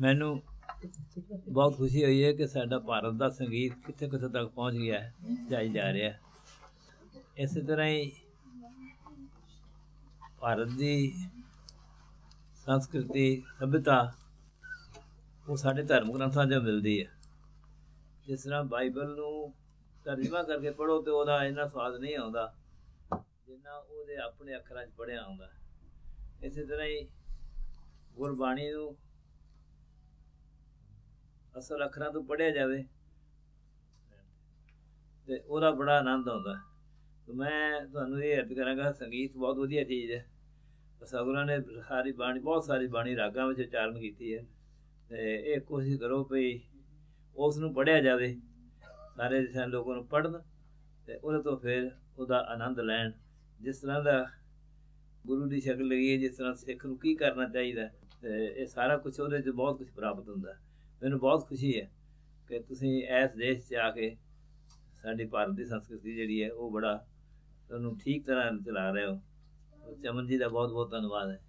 ਮੈਨੂੰ ਬਹੁਤ ਖੁਸ਼ੀ ਹੋਈ ਹੈ ਕਿ ਸਾਡਾ ਭਾਰਤ ਦਾ ਸੰਗੀਤ ਕਿੱਥੇ ਕਿੱਥੇ ਤੱਕ ਪਹੁੰਚ ਗਿਆ ਹੈ ਜਾਈ ਜਾ ਰਿਹਾ ਹੈ। ਇਸੇ ਤਰ੍ਹਾਂ ਹੀ ਭਾਰਤ ਦੀ ਸੰਸਕ੍ਰਿਤੀ, ਸਭਿਅਤਾ, ਉਹ ਸਾਡੇ ਧਰਮ ਗ੍ਰੰਥਾਂ 'ਚ ਮਿਲਦੀ ਹੈ। ਜਿਸ ਤਰ੍ਹਾਂ ਬਾਈਬਲ ਨੂੰ ਤਰਜਮਾ ਕਰਕੇ ਪੜ੍ਹੋ ਤੇ ਉਹਦਾ ਇੰਨਾ ਸਵਾਦ ਨਹੀਂ ਆਉਂਦਾ ਜਿੰਨਾ ਉਹਦੇ ਆਪਣੇ ਅੱਖਰਾਂ 'ਚ ਪੜ੍ਹਿਆ ਆਉਂਦਾ ਇਸੇ ਤਰ੍ਹਾਂ ਹੀ ਗੁਰਬਾਣੀ ਨੂੰ ਅਸਲ ਅੱਖਰਾਂ ਤੋਂ ਪੜ੍ਹਿਆ ਜਾਵੇ। ਤੇ ਉਹਦਾ ਬੜਾ ਆਨੰਦ ਆਉਂਦਾ। ਮੈਂ ਤੁਹਾਨੂੰ ਇਹ ਅਰਜ਼ ਕਰਾਂਗਾ ਸੰਗੀਤ ਬਹੁਤ ਵਧੀਆ ਚੀਜ਼ ਹੈ। ਸਤਿਗੁਰਾਂ ਨੇ ਸਾਰੀ ਬਾਣੀ ਬਹੁਤ ਸਾਰੀ ਬਾਣੀ ਰਾਗਾਂ ਵਿੱਚ ਉਚਾਰਨ ਕੀਤੀ ਹੈ। ਤੇ ਇਹ ਕੋਸ਼ਿਸ਼ ਕਰੋ ਵੀ ਉਸ ਨੂੰ ਪੜ੍ਹਿਆ ਜਾਵੇ। ਸਾਰੇ ਜਿਹੜੇ ਲੋਕਾਂ ਨੂੰ ਪੜ੍ਹਨ ਤੇ ਉਹਦੇ ਤੋਂ ਫਿਰ ਉਹਦਾ ਆਨੰਦ ਲੈਣ। ਜਿਸ ਤਰ੍ਹਾਂ ਦਾ ਗੁਰੂ ਦੀ ਸ਼ਕਲ ਲਈ ਹੈ ਜਿਸ ਤਰ੍ਹਾਂ ਸਿੱਖ ਨੂੰ ਕੀ ਕਰਨਾ ਚਾਹੀਦਾ ਹੈ, ਤੇ ਇਹ ਸਾਰਾ ਕੁਝ ਉਹਦੇ 'ਚ ਬਹੁਤ ਕੁਝ ਪ੍ਰਾਪਤ ਹੁੰਦਾ ਮੈਨੂੰ ਬਹੁਤ ਖੁਸ਼ੀ ਹੈ ਕਿ ਤੁਸੀਂ ਇਸ ਦੇਸ਼ 'ਚ ਆ ਕੇ ਸਾਡੀ ਭਾਰਤ ਦੀ ਸੰਸਕ੍ਰਿਤੀ ਜਿਹੜੀ ਹੈ, ਉਹ ਬੜਾ ਤੁਹਾਨੂੰ ਠੀਕ ਤਰ੍ਹਾਂ ਚਲਾ ਰਹੇ ਹੋ। ਚਮਨ ਜੀ ਦਾ ਬਹੁਤ ਬਹੁਤ ਧੰਨਵਾਦ ਹੈ।